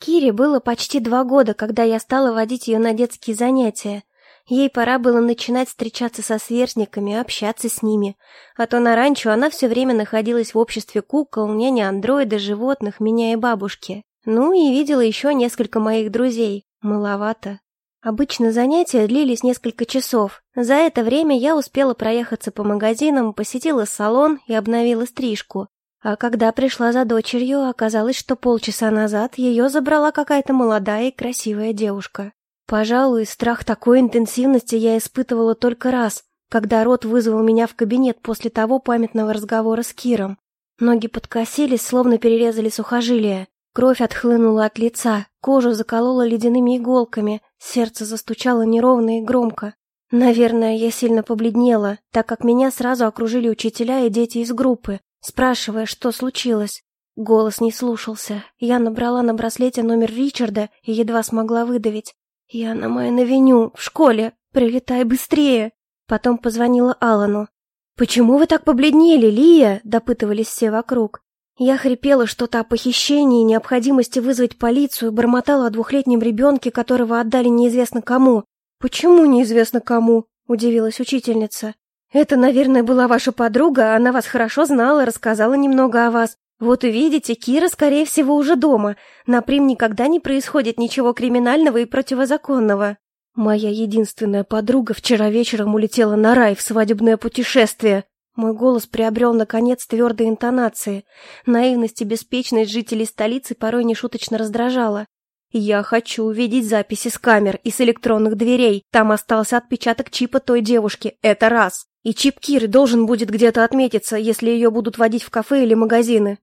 Кире было почти два года, когда я стала водить ее на детские занятия. Ей пора было начинать встречаться со сверстниками, общаться с ними. А то на ранчо она все время находилась в обществе кукол, няни андроида, животных, меня и бабушки. Ну и видела еще несколько моих друзей. Маловато. Обычно занятия длились несколько часов. За это время я успела проехаться по магазинам, посетила салон и обновила стрижку. А когда пришла за дочерью, оказалось, что полчаса назад ее забрала какая-то молодая и красивая девушка. Пожалуй, страх такой интенсивности я испытывала только раз, когда Рот вызвал меня в кабинет после того памятного разговора с Киром. Ноги подкосились, словно перерезали сухожилия. Кровь отхлынула от лица, кожу заколола ледяными иголками, сердце застучало неровно и громко. Наверное, я сильно побледнела, так как меня сразу окружили учителя и дети из группы, спрашивая, что случилось. Голос не слушался. Я набрала на браслете номер Ричарда и едва смогла выдавить. «Я на Майновеню, в школе. Прилетай быстрее!» Потом позвонила Алану. «Почему вы так побледнели, Лия?» – допытывались все вокруг. Я хрипела что-то о похищении, необходимости вызвать полицию, бормотала о двухлетнем ребенке, которого отдали неизвестно кому. «Почему неизвестно кому?» – удивилась учительница. Это, наверное, была ваша подруга, она вас хорошо знала, рассказала немного о вас. Вот увидите, Кира, скорее всего, уже дома. На Прим никогда не происходит ничего криминального и противозаконного. Моя единственная подруга вчера вечером улетела на рай в свадебное путешествие. Мой голос приобрел, наконец, твердые интонации. Наивность и беспечность жителей столицы порой нешуточно раздражала. Я хочу увидеть записи с камер и с электронных дверей. Там остался отпечаток чипа той девушки. Это раз. И чип Киры должен будет где-то отметиться, если ее будут водить в кафе или магазины.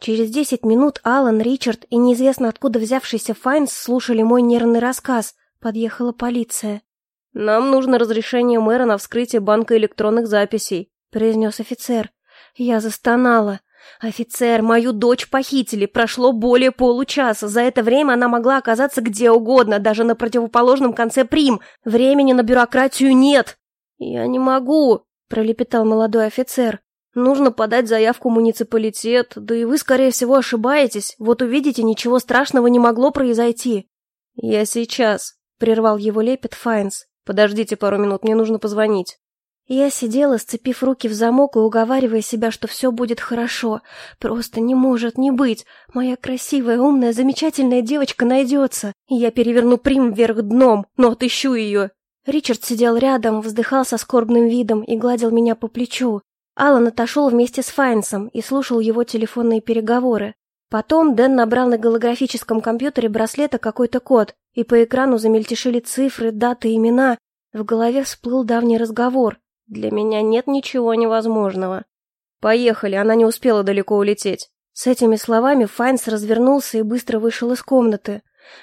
Через десять минут Алан, Ричард и неизвестно откуда взявшийся Файнс слушали мой нервный рассказ. Подъехала полиция. «Нам нужно разрешение мэра на вскрытие банка электронных записей», — произнес офицер. Я застонала. «Офицер, мою дочь похитили. Прошло более получаса. За это время она могла оказаться где угодно, даже на противоположном конце Прим. Времени на бюрократию нет!» «Я не могу», — пролепетал молодой офицер. «Нужно подать заявку в муниципалитет, да и вы, скорее всего, ошибаетесь. Вот увидите, ничего страшного не могло произойти». «Я сейчас», — прервал его лепет Файнс. «Подождите пару минут, мне нужно позвонить». Я сидела, сцепив руки в замок и уговаривая себя, что все будет хорошо. Просто не может не быть. Моя красивая, умная, замечательная девочка найдется. Я переверну Прим вверх дном, но отыщу ее. Ричард сидел рядом, вздыхал со скорбным видом и гладил меня по плечу. Алан отошел вместе с Файнсом и слушал его телефонные переговоры. Потом Дэн набрал на голографическом компьютере браслета какой-то код, и по экрану замельтешили цифры, даты, имена. В голове всплыл давний разговор. «Для меня нет ничего невозможного». «Поехали, она не успела далеко улететь». С этими словами Файнс развернулся и быстро вышел из комнаты.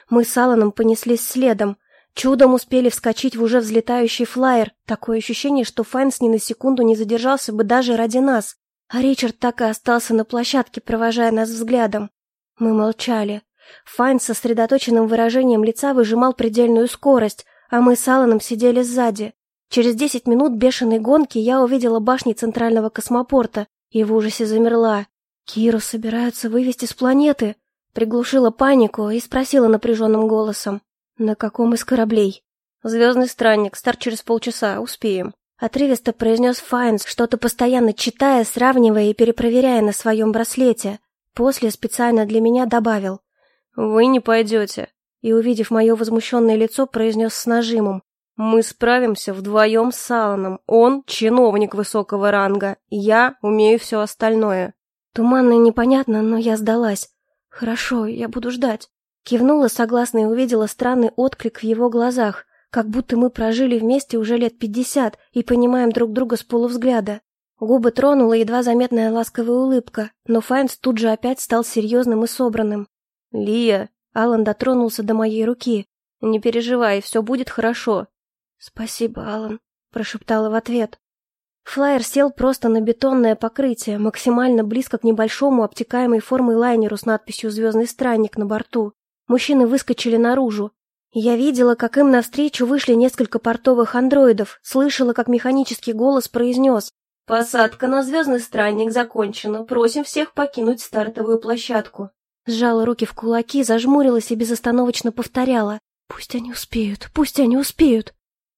Мы с Аланом понеслись следом. Чудом успели вскочить в уже взлетающий флайер. Такое ощущение, что Файнс ни на секунду не задержался бы даже ради нас. А Ричард так и остался на площадке, провожая нас взглядом. Мы молчали. Файнс со сосредоточенным выражением лица выжимал предельную скорость, а мы с Алланом сидели сзади. Через десять минут бешеной гонки я увидела башни центрального космопорта и в ужасе замерла. «Киру собираются вывести с планеты!» Приглушила панику и спросила напряженным голосом. «На каком из кораблей?» «Звездный странник, старт через полчаса, успеем». Отрывисто произнес Файнс, что-то постоянно читая, сравнивая и перепроверяя на своем браслете. После специально для меня добавил. «Вы не пойдете». И, увидев мое возмущенное лицо, произнес с нажимом. «Мы справимся вдвоем с Алланом. Он — чиновник высокого ранга. Я умею все остальное». Туманно и непонятно, но я сдалась. «Хорошо, я буду ждать». Кивнула согласно и увидела странный отклик в его глазах, как будто мы прожили вместе уже лет пятьдесят и понимаем друг друга с полувзгляда. Губы тронула едва заметная ласковая улыбка, но Файнс тут же опять стал серьезным и собранным. «Лия!» — Алан дотронулся до моей руки. «Не переживай, все будет хорошо». «Спасибо, Алан», — прошептала в ответ. Флайер сел просто на бетонное покрытие, максимально близко к небольшому обтекаемой формой лайнеру с надписью «Звездный странник» на борту. Мужчины выскочили наружу. Я видела, как им навстречу вышли несколько портовых андроидов, слышала, как механический голос произнес «Посадка на звездный странник закончена, просим всех покинуть стартовую площадку». Сжала руки в кулаки, зажмурилась и безостановочно повторяла. «Пусть они успеют, пусть они успеют!»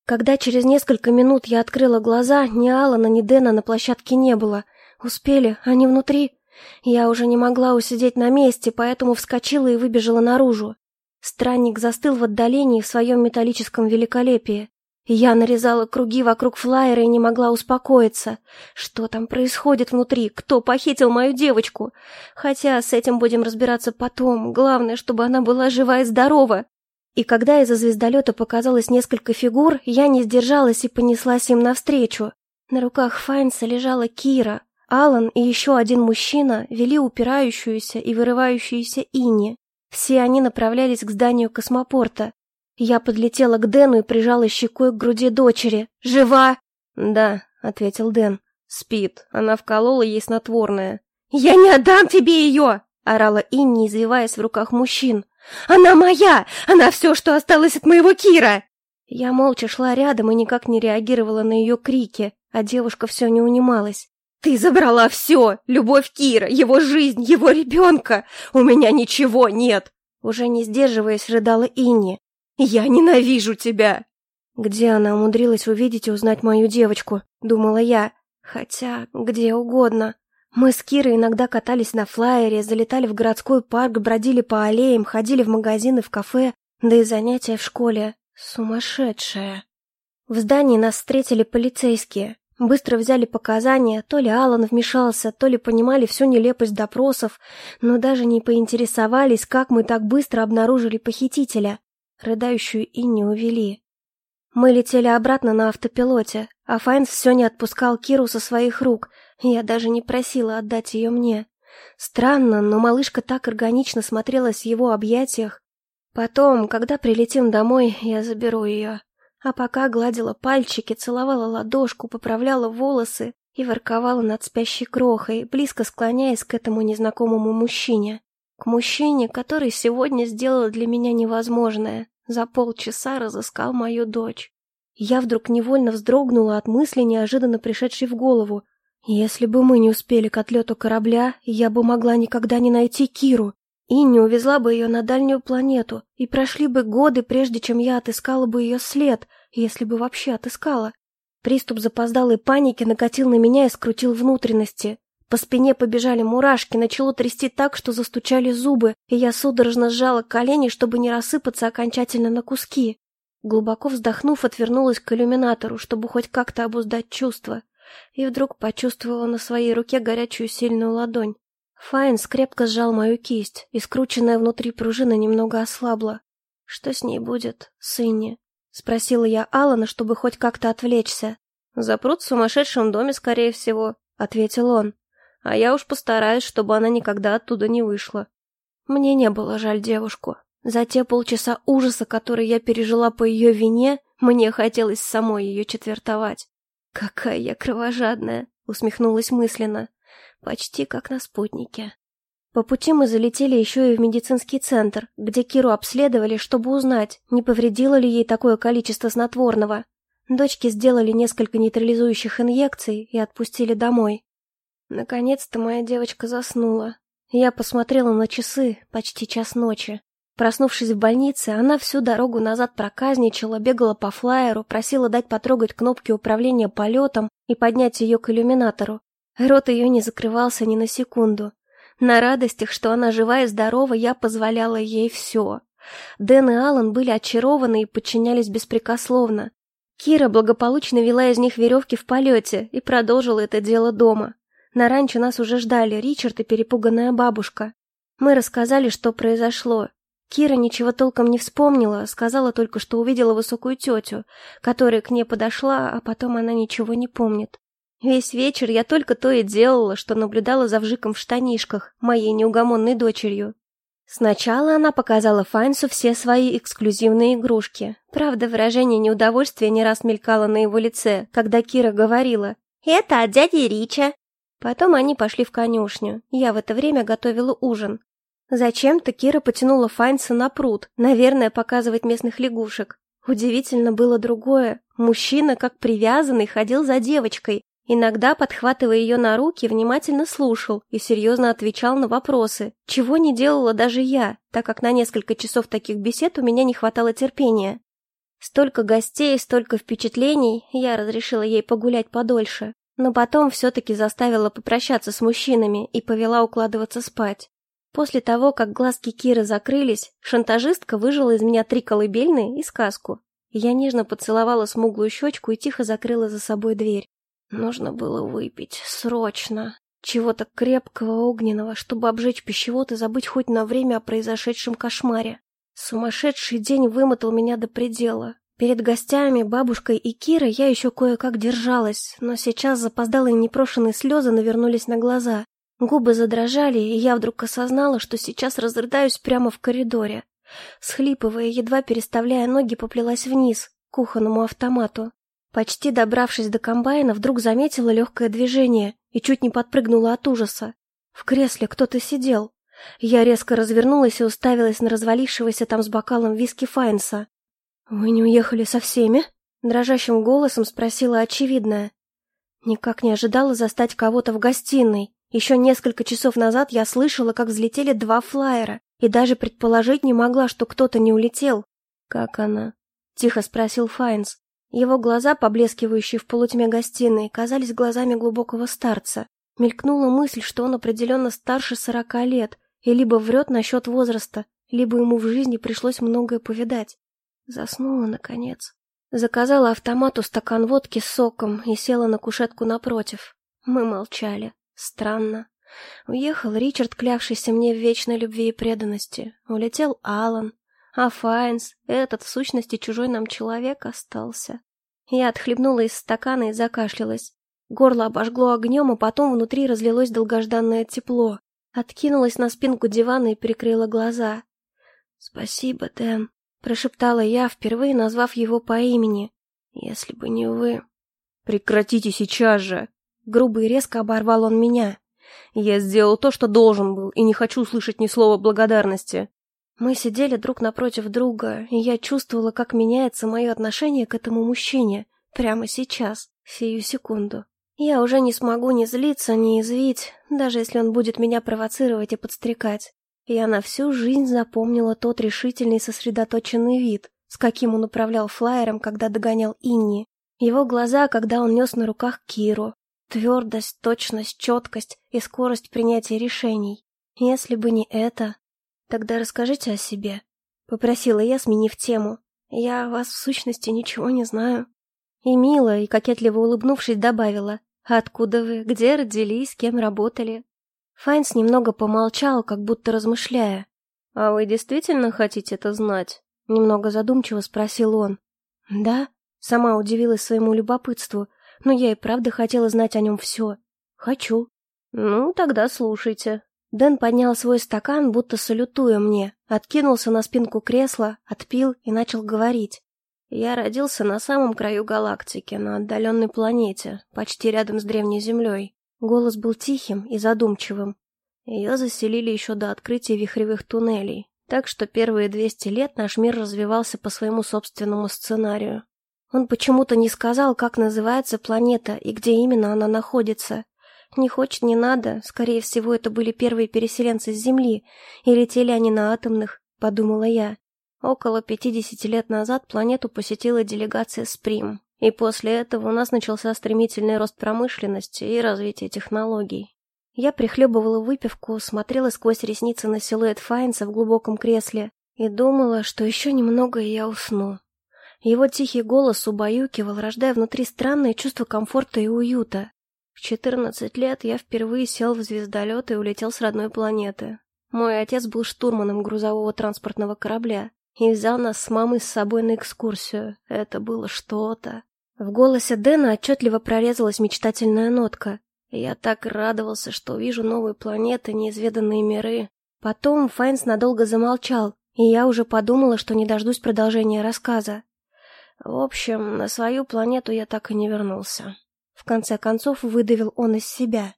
Когда через несколько минут я открыла глаза, ни Алана, ни Дэна на площадке не было. Успели, они внутри. Я уже не могла усидеть на месте, поэтому вскочила и выбежала наружу. Странник застыл в отдалении в своем металлическом великолепии. Я нарезала круги вокруг флайера и не могла успокоиться. Что там происходит внутри? Кто похитил мою девочку? Хотя с этим будем разбираться потом. Главное, чтобы она была жива и здорова. И когда из-за звездолета показалось несколько фигур, я не сдержалась и понеслась им навстречу. На руках Файнса лежала Кира. Алан и еще один мужчина вели упирающуюся и вырывающуюся Ини. Все они направлялись к зданию космопорта. Я подлетела к Дэну и прижала щекой к груди дочери. «Жива?» «Да», — ответил Дэн. «Спит. Она вколола ей снотворное». «Я не отдам тебе ее!» — орала Инни, извиваясь в руках мужчин. «Она моя! Она все, что осталось от моего Кира!» Я молча шла рядом и никак не реагировала на ее крики, а девушка все не унималась. «Ты забрала все! Любовь Кира, его жизнь, его ребенка! У меня ничего нет!» Уже не сдерживаясь, рыдала Инни. «Я ненавижу тебя!» Где она умудрилась увидеть и узнать мою девочку, думала я. Хотя, где угодно. Мы с Кирой иногда катались на флайере, залетали в городской парк, бродили по аллеям, ходили в магазины, в кафе, да и занятия в школе. Сумасшедшая. В здании нас встретили полицейские. Быстро взяли показания, то ли Алан вмешался, то ли понимали всю нелепость допросов, но даже не поинтересовались, как мы так быстро обнаружили похитителя. Рыдающую Инни увели. Мы летели обратно на автопилоте, а Файнс все не отпускал Киру со своих рук, я даже не просила отдать ее мне. Странно, но малышка так органично смотрелась в его объятиях. Потом, когда прилетим домой, я заберу ее. А пока гладила пальчики, целовала ладошку, поправляла волосы и ворковала над спящей крохой, близко склоняясь к этому незнакомому мужчине. К мужчине, который сегодня сделал для меня невозможное. За полчаса разыскал мою дочь. Я вдруг невольно вздрогнула от мысли, неожиданно пришедшей в голову. Если бы мы не успели к отлету корабля, я бы могла никогда не найти Киру. И не увезла бы ее на дальнюю планету, и прошли бы годы, прежде чем я отыскала бы ее след, если бы вообще отыскала. Приступ запоздалой паники накатил на меня и скрутил внутренности. По спине побежали мурашки, начало трясти так, что застучали зубы, и я судорожно сжала колени, чтобы не рассыпаться окончательно на куски. Глубоко вздохнув, отвернулась к иллюминатору, чтобы хоть как-то обуздать чувства, и вдруг почувствовала на своей руке горячую сильную ладонь. Файн скрепко сжал мою кисть, и скрученная внутри пружина немного ослабла. «Что с ней будет, сыне?» — спросила я Алана, чтобы хоть как-то отвлечься. «Запрут в сумасшедшем доме, скорее всего», — ответил он а я уж постараюсь, чтобы она никогда оттуда не вышла. Мне не было жаль девушку. За те полчаса ужаса, которые я пережила по ее вине, мне хотелось самой ее четвертовать. «Какая я кровожадная!» — усмехнулась мысленно. «Почти как на спутнике». По пути мы залетели еще и в медицинский центр, где Киру обследовали, чтобы узнать, не повредило ли ей такое количество снотворного. Дочке сделали несколько нейтрализующих инъекций и отпустили домой. Наконец-то моя девочка заснула. Я посмотрела на часы, почти час ночи. Проснувшись в больнице, она всю дорогу назад проказничала, бегала по флайеру, просила дать потрогать кнопки управления полетом и поднять ее к иллюминатору. Рот ее не закрывался ни на секунду. На радостях, что она жива и здорова, я позволяла ей все. Дэн и Аллан были очарованы и подчинялись беспрекословно. Кира благополучно вела из них веревки в полете и продолжила это дело дома. На ранчо нас уже ждали Ричард и перепуганная бабушка. Мы рассказали, что произошло. Кира ничего толком не вспомнила, сказала только, что увидела высокую тетю, которая к ней подошла, а потом она ничего не помнит. Весь вечер я только то и делала, что наблюдала за вжиком в штанишках, моей неугомонной дочерью. Сначала она показала Файнсу все свои эксклюзивные игрушки. Правда, выражение неудовольствия не раз мелькало на его лице, когда Кира говорила «Это от дяди Рича, Потом они пошли в конюшню. Я в это время готовила ужин. Зачем-то Кира потянула Файнса на пруд, наверное, показывать местных лягушек. Удивительно было другое. Мужчина, как привязанный, ходил за девочкой, Иногда, подхватывая ее на руки, внимательно слушал и серьезно отвечал на вопросы, чего не делала даже я, так как на несколько часов таких бесед у меня не хватало терпения. Столько гостей, столько впечатлений, я разрешила ей погулять подольше, но потом все-таки заставила попрощаться с мужчинами и повела укладываться спать. После того, как глазки Киры закрылись, шантажистка выжила из меня три колыбельные и сказку. Я нежно поцеловала смуглую щечку и тихо закрыла за собой дверь. Нужно было выпить, срочно. Чего-то крепкого, огненного, чтобы обжечь пищевод и забыть хоть на время о произошедшем кошмаре. Сумасшедший день вымотал меня до предела. Перед гостями, бабушкой и Кирой я еще кое-как держалась, но сейчас запоздалые непрошенные слезы навернулись на глаза. Губы задрожали, и я вдруг осознала, что сейчас разрыдаюсь прямо в коридоре. Схлипывая, едва переставляя ноги, поплелась вниз, к кухонному автомату. Почти добравшись до комбайна, вдруг заметила легкое движение и чуть не подпрыгнула от ужаса. В кресле кто-то сидел. Я резко развернулась и уставилась на развалившегося там с бокалом виски Файнса. «Вы не уехали со всеми?» Дрожащим голосом спросила очевидная. Никак не ожидала застать кого-то в гостиной. Еще несколько часов назад я слышала, как взлетели два флайера, и даже предположить не могла, что кто-то не улетел. «Как она?» — тихо спросил Файнс. Его глаза, поблескивающие в полутьме гостиной, казались глазами глубокого старца. Мелькнула мысль, что он определенно старше сорока лет, и либо врет насчет возраста, либо ему в жизни пришлось многое повидать. Заснула, наконец. Заказала автомату стакан водки с соком и села на кушетку напротив. Мы молчали. Странно. Уехал Ричард, клявшийся мне в вечной любви и преданности. Улетел Алан. А Файнс, этот, в сущности, чужой нам человек, остался. Я отхлебнула из стакана и закашлялась. Горло обожгло огнем, а потом внутри разлилось долгожданное тепло. Откинулась на спинку дивана и прикрыла глаза. «Спасибо, Дэн», — прошептала я, впервые назвав его по имени. «Если бы не вы...» «Прекратите сейчас же!» Грубо и резко оборвал он меня. «Я сделал то, что должен был, и не хочу слышать ни слова благодарности. Мы сидели друг напротив друга, и я чувствовала, как меняется мое отношение к этому мужчине прямо сейчас, сию секунду. Я уже не смогу ни злиться, ни извить, даже если он будет меня провоцировать и подстрекать. Я на всю жизнь запомнила тот решительный сосредоточенный вид, с каким он управлял флайером, когда догонял Инни. Его глаза, когда он нес на руках Киру. Твердость, точность, четкость и скорость принятия решений. Если бы не это, «Тогда расскажите о себе», — попросила я, сменив тему. «Я о вас в сущности ничего не знаю». И мило, и кокетливо улыбнувшись, добавила. «Откуда вы? Где родились? Кем работали?» Файнс немного помолчал, как будто размышляя. «А вы действительно хотите это знать?» Немного задумчиво спросил он. «Да?» Сама удивилась своему любопытству, но я и правда хотела знать о нем все. «Хочу». «Ну, тогда слушайте», Дэн поднял свой стакан, будто салютуя мне, откинулся на спинку кресла, отпил и начал говорить. Я родился на самом краю галактики, на отдаленной планете, почти рядом с древней Землей. Голос был тихим и задумчивым. Ее заселили еще до открытия вихревых туннелей, так что первые 200 лет наш мир развивался по своему собственному сценарию. Он почему-то не сказал, как называется планета и где именно она находится, не хочет, не надо. Скорее всего, это были первые переселенцы с Земли, и летели они на атомных, подумала я. Около 50 лет назад планету посетила делегация Сприм, и после этого у нас начался стремительный рост промышленности и развитие технологий. Я прихлебывала выпивку, смотрела сквозь ресницы на силуэт Файнса в глубоком кресле и думала, что еще немного и я усну. Его тихий голос убаюкивал, рождая внутри странное чувство комфорта и уюта. В 14 лет я впервые сел в звездолет и улетел с родной планеты. Мой отец был штурманом грузового транспортного корабля и взял нас с мамой с собой на экскурсию. Это было что-то. В голосе Дэна отчетливо прорезалась мечтательная нотка. Я так радовался, что вижу новые планеты, неизведанные миры. Потом Файнс надолго замолчал, и я уже подумала, что не дождусь продолжения рассказа. В общем, на свою планету я так и не вернулся. В конце концов выдавил он из себя.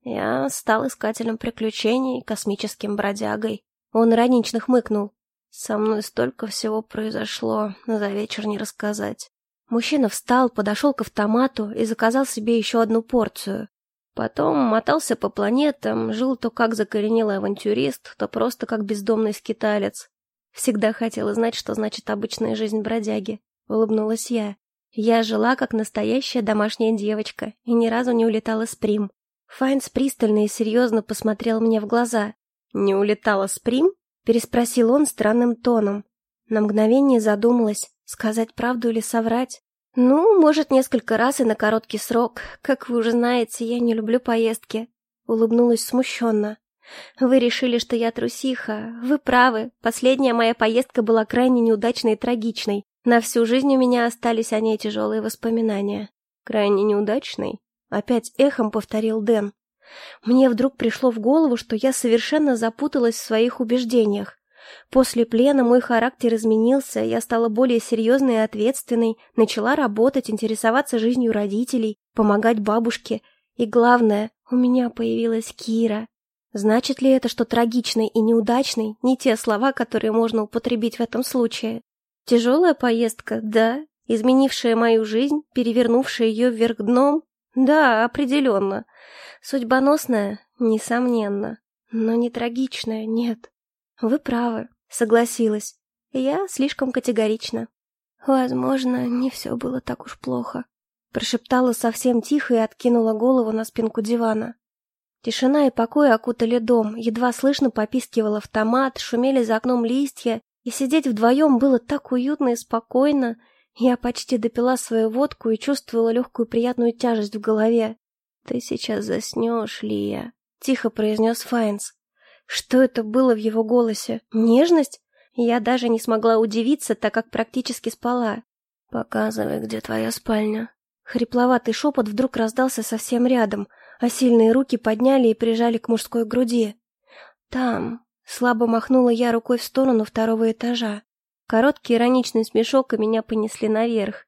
Я стал искателем приключений, космическим бродягой. Он иронично хмыкнул. Со мной столько всего произошло, за вечер не рассказать. Мужчина встал, подошел к автомату и заказал себе еще одну порцию. Потом мотался по планетам, жил то как закоренелый авантюрист, то просто как бездомный скиталец. Всегда хотела знать, что значит обычная жизнь бродяги. Улыбнулась я. Я жила как настоящая домашняя девочка и ни разу не улетала с Прим. Файнс пристально и серьезно посмотрел мне в глаза. «Не улетала с Прим?» — переспросил он странным тоном. На мгновение задумалась, сказать правду или соврать. «Ну, может, несколько раз и на короткий срок. Как вы уже знаете, я не люблю поездки». Улыбнулась смущенно. «Вы решили, что я трусиха. Вы правы. Последняя моя поездка была крайне неудачной и трагичной. На всю жизнь у меня остались о ней тяжелые воспоминания». «Крайне неудачной?» Опять эхом повторил Дэн. Мне вдруг пришло в голову, что я совершенно запуталась в своих убеждениях. После плена мой характер изменился, я стала более серьезной и ответственной, начала работать, интересоваться жизнью родителей, помогать бабушке. И главное, у меня появилась Кира. Значит ли это, что трагичный и неудачный — не те слова, которые можно употребить в этом случае? Тяжелая поездка, да. Изменившая мою жизнь, перевернувшая ее вверх дном? Да, определенно. Судьбоносная? Несомненно. Но не трагичная, нет. Вы правы, согласилась. Я слишком категорична. Возможно, не все было так уж плохо. Прошептала совсем тихо и откинула голову на спинку дивана. Тишина и покой окутали дом, едва слышно попискивал автомат, шумели за окном листья, и сидеть вдвоем было так уютно и спокойно. Я почти допила свою водку и чувствовала легкую приятную тяжесть в голове. «Ты сейчас заснешь, Лия», — тихо произнес Файнс. Что это было в его голосе? Нежность? Я даже не смогла удивиться, так как практически спала. «Показывай, где твоя спальня». Хрипловатый шепот вдруг раздался совсем рядом, а сильные руки подняли и прижали к мужской груди. «Там...» — слабо махнула я рукой в сторону второго этажа. Короткий ироничный смешок, и меня понесли наверх.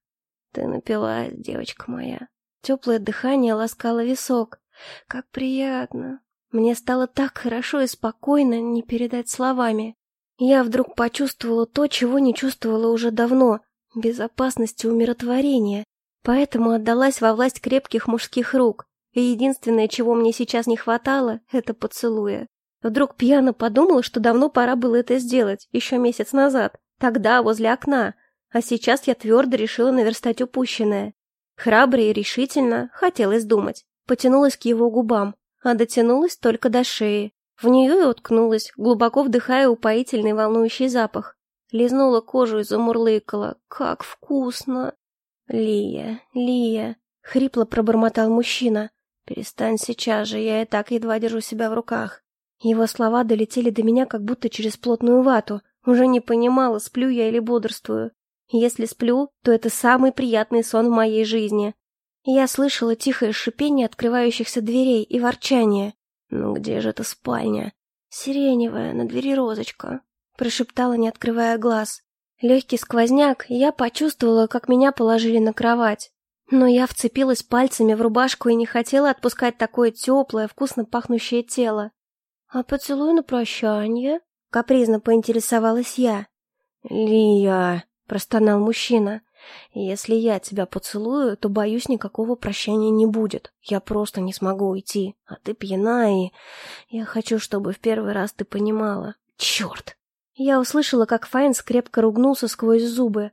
«Ты напилась, девочка моя». Теплое дыхание ласкало висок. «Как приятно!» Мне стало так хорошо и спокойно, не передать словами. Я вдруг почувствовала то, чего не чувствовала уже давно — безопасность и умиротворение. Поэтому отдалась во власть крепких мужских рук. И единственное, чего мне сейчас не хватало, — это поцелуя. Вдруг пьяно подумала, что давно пора было это сделать, еще месяц назад, тогда, возле окна. А сейчас я твердо решила наверстать упущенное. Храбро и решительно, хотелось думать, потянулась к его губам, а дотянулась только до шеи. В нее и уткнулась, глубоко вдыхая упоительный волнующий запах. Лизнула кожу и замурлыкала. «Как вкусно!» «Лия, Лия!» — хрипло пробормотал мужчина. «Перестань сейчас же, я и так едва держу себя в руках». Его слова долетели до меня, как будто через плотную вату. Уже не понимала, сплю я или бодрствую. Если сплю, то это самый приятный сон в моей жизни. Я слышала тихое шипение открывающихся дверей и ворчание. «Ну где же эта спальня?» «Сиреневая, на двери розочка», — прошептала, не открывая глаз. Легкий сквозняк, я почувствовала, как меня положили на кровать. Но я вцепилась пальцами в рубашку и не хотела отпускать такое теплое, вкусно пахнущее тело. «А поцелуй на прощание?» — капризно поинтересовалась я. «Лия!» — простонал мужчина. Если я тебя поцелую, то, боюсь, никакого прощания не будет. Я просто не смогу уйти. А ты пьяна, и... Я хочу, чтобы в первый раз ты понимала. Черт!» Я услышала, как Файнс крепко ругнулся сквозь зубы.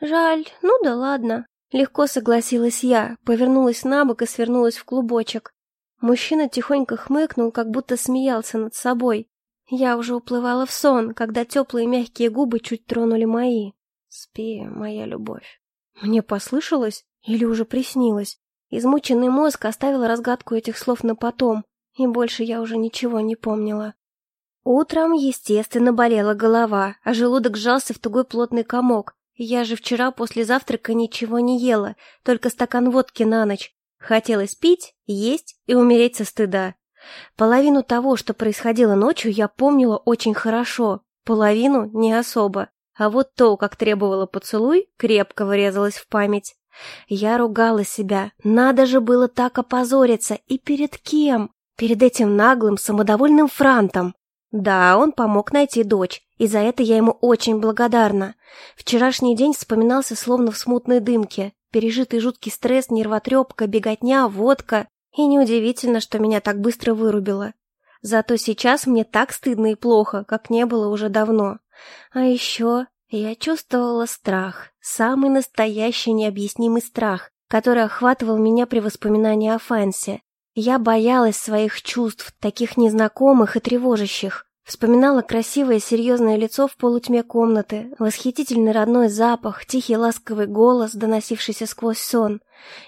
«Жаль, ну да ладно». Легко согласилась я, повернулась на бок и свернулась в клубочек. Мужчина тихонько хмыкнул, как будто смеялся над собой. Я уже уплывала в сон, когда теплые мягкие губы чуть тронули мои. Спи, моя любовь. Мне послышалось или уже приснилось? Измученный мозг оставил разгадку этих слов на потом, и больше я уже ничего не помнила. Утром, естественно, болела голова, а желудок сжался в тугой плотный комок. Я же вчера после завтрака ничего не ела, только стакан водки на ночь. Хотелось пить, есть и умереть со стыда. Половину того, что происходило ночью, я помнила очень хорошо, половину не особо. А вот то, как требовала поцелуй, крепко врезалось в память. Я ругала себя. Надо же было так опозориться. И перед кем? Перед этим наглым, самодовольным франтом. Да, он помог найти дочь, и за это я ему очень благодарна. Вчерашний день вспоминался словно в смутной дымке. Пережитый жуткий стресс, нервотрепка, беготня, водка. И неудивительно, что меня так быстро вырубило. Зато сейчас мне так стыдно и плохо, как не было уже давно. А еще я чувствовала страх, самый настоящий необъяснимый страх, который охватывал меня при воспоминании о Фансе. Я боялась своих чувств, таких незнакомых и тревожащих. Вспоминала красивое серьезное лицо в полутьме комнаты, восхитительный родной запах, тихий ласковый голос, доносившийся сквозь сон,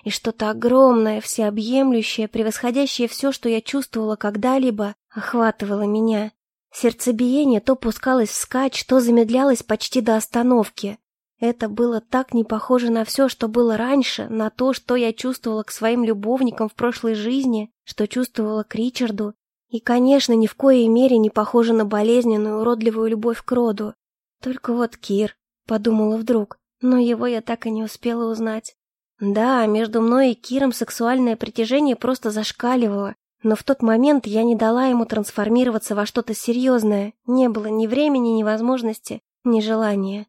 и что-то огромное, всеобъемлющее, превосходящее все, что я чувствовала когда-либо, охватывало меня. Сердцебиение то пускалось вскачь, то замедлялось почти до остановки. Это было так не похоже на все, что было раньше, на то, что я чувствовала к своим любовникам в прошлой жизни, что чувствовала к Ричарду, и, конечно, ни в коей мере не похоже на болезненную, уродливую любовь к роду. Только вот Кир, подумала вдруг, но его я так и не успела узнать. Да, между мной и Киром сексуальное притяжение просто зашкаливало, но в тот момент я не дала ему трансформироваться во что-то серьезное, не было ни времени, ни возможности, ни желания.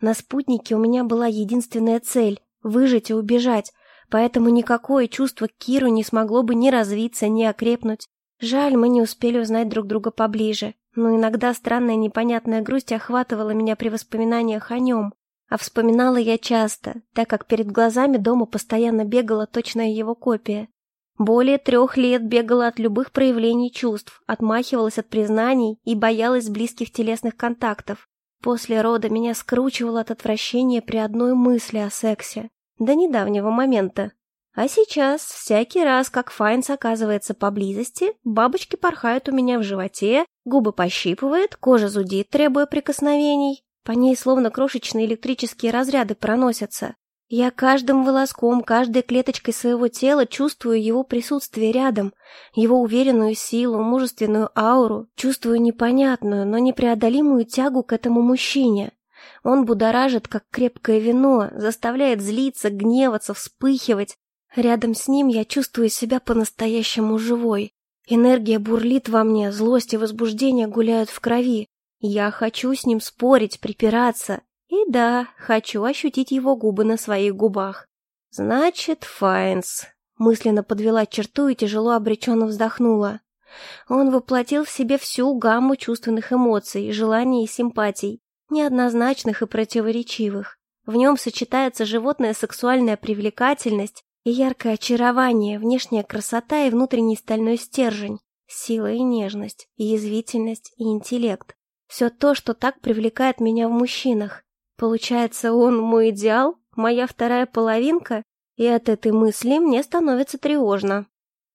На спутнике у меня была единственная цель — выжить и убежать, поэтому никакое чувство к Киру не смогло бы ни развиться, ни окрепнуть. Жаль, мы не успели узнать друг друга поближе, но иногда странная непонятная грусть охватывала меня при воспоминаниях о нем. А вспоминала я часто, так как перед глазами дома постоянно бегала точная его копия. Более трех лет бегала от любых проявлений чувств, отмахивалась от признаний и боялась близких телесных контактов. После рода меня скручивало от отвращения при одной мысли о сексе. До недавнего момента. А сейчас, всякий раз, как Файнс оказывается поблизости, бабочки порхают у меня в животе, губы пощипывает, кожа зудит, требуя прикосновений. По ней словно крошечные электрические разряды проносятся. Я каждым волоском, каждой клеточкой своего тела чувствую его присутствие рядом, его уверенную силу, мужественную ауру, чувствую непонятную, но непреодолимую тягу к этому мужчине. Он будоражит, как крепкое вино, заставляет злиться, гневаться, вспыхивать. Рядом с ним я чувствую себя по-настоящему живой. Энергия бурлит во мне, злость и возбуждение гуляют в крови. Я хочу с ним спорить, припираться, и да, хочу ощутить его губы на своих губах. Значит, Файнс. Мысленно подвела черту и тяжело обреченно вздохнула. Он воплотил в себе всю гамму чувственных эмоций, желаний и симпатий, неоднозначных и противоречивых. В нем сочетается животная сексуальная привлекательность яркое очарование, внешняя красота и внутренний стальной стержень, сила и нежность, и язвительность и интеллект. Все то, что так привлекает меня в мужчинах. Получается, он мой идеал, моя вторая половинка, и от этой мысли мне становится тревожно.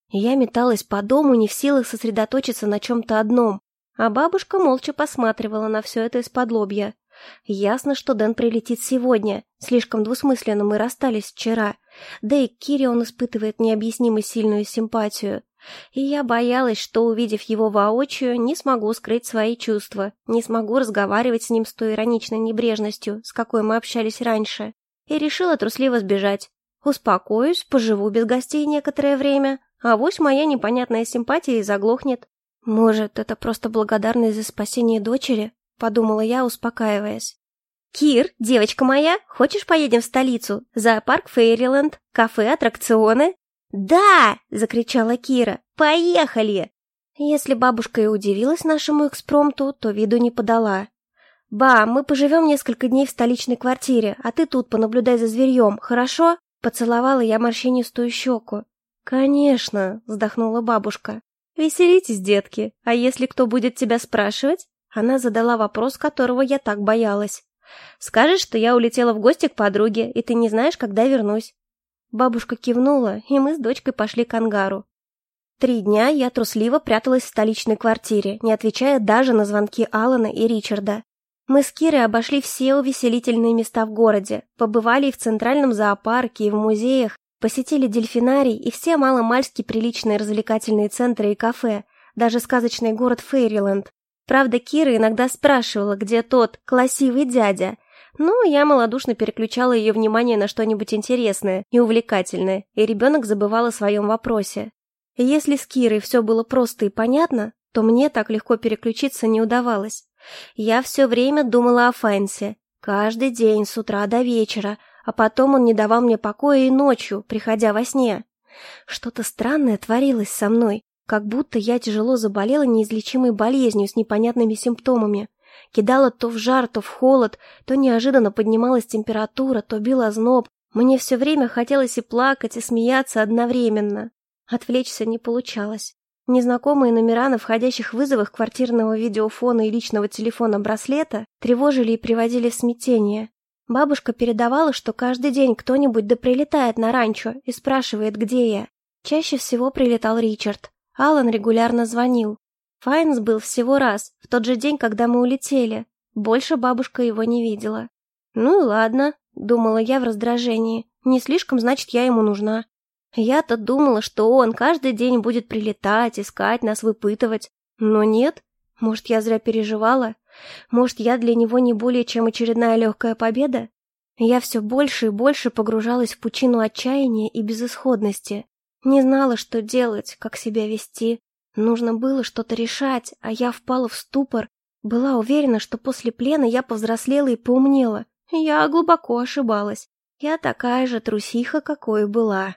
Я металась по дому, не в силах сосредоточиться на чем-то одном, а бабушка молча посматривала на все это из-под лобья. Ясно, что Дэн прилетит сегодня, слишком двусмысленно мы расстались вчера, да и к Кире он испытывает необъяснимо сильную симпатию. И я боялась, что, увидев его воочию, не смогу скрыть свои чувства, не смогу разговаривать с ним с той ироничной небрежностью, с какой мы общались раньше. И решила трусливо сбежать. Успокоюсь, поживу без гостей некоторое время, а вось моя непонятная симпатия и заглохнет. Может, это просто благодарность за спасение дочери? Подумала я, успокаиваясь. «Кир, девочка моя, хочешь поедем в столицу? Зоопарк Фейриленд, кафе, аттракционы?» «Да!» — закричала Кира. «Поехали!» Если бабушка и удивилась нашему экспромту, то виду не подала. «Ба, мы поживем несколько дней в столичной квартире, а ты тут понаблюдай за зверьем, хорошо?» Поцеловала я морщинистую щеку. «Конечно!» — вздохнула бабушка. «Веселитесь, детки, а если кто будет тебя спрашивать?» Она задала вопрос, которого я так боялась. «Скажешь, что я улетела в гости к подруге, и ты не знаешь, когда вернусь. Бабушка кивнула, и мы с дочкой пошли к ангару. Три дня я трусливо пряталась в столичной квартире, не отвечая даже на звонки Алана и Ричарда. Мы с Кирой обошли все увеселительные места в городе, побывали и в центральном зоопарке, и в музеях, посетили дельфинарий и все маломальски приличные развлекательные центры и кафе, даже сказочный город Фейриленд. Правда, Кира иногда спрашивала, где тот классивый дядя, но я малодушно переключала ее внимание на что-нибудь интересное и увлекательное, и ребенок забывал о своем вопросе. Если с Кирой все было просто и понятно, то мне так легко переключиться не удавалось. Я все время думала о Файнсе. Каждый день, с утра до вечера, а потом он не давал мне покоя и ночью, приходя во сне. Что-то странное творилось со мной, как будто я тяжело заболела неизлечимой болезнью с непонятными симптомами. Кидала то в жар, то в холод, то неожиданно поднималась температура, то била зноб. Мне все время хотелось и плакать, и смеяться одновременно. Отвлечься не получалось. Незнакомые номера на входящих вызовах квартирного видеофона и личного телефона браслета тревожили и приводили в смятение. Бабушка передавала, что каждый день кто-нибудь да прилетает на ранчо и спрашивает, где я. Чаще всего прилетал Ричард. Алан регулярно звонил. Файнс был всего раз, в тот же день, когда мы улетели. Больше бабушка его не видела. «Ну и ладно», — думала я в раздражении. «Не слишком, значит, я ему нужна». Я-то думала, что он каждый день будет прилетать, искать нас, выпытывать. Но нет. Может, я зря переживала? Может, я для него не более чем очередная легкая победа? Я все больше и больше погружалась в пучину отчаяния и безысходности. Не знала, что делать, как себя вести. Нужно было что-то решать, а я впала в ступор. Была уверена, что после плена я повзрослела и поумнела. Я глубоко ошибалась. Я такая же трусиха, какой была.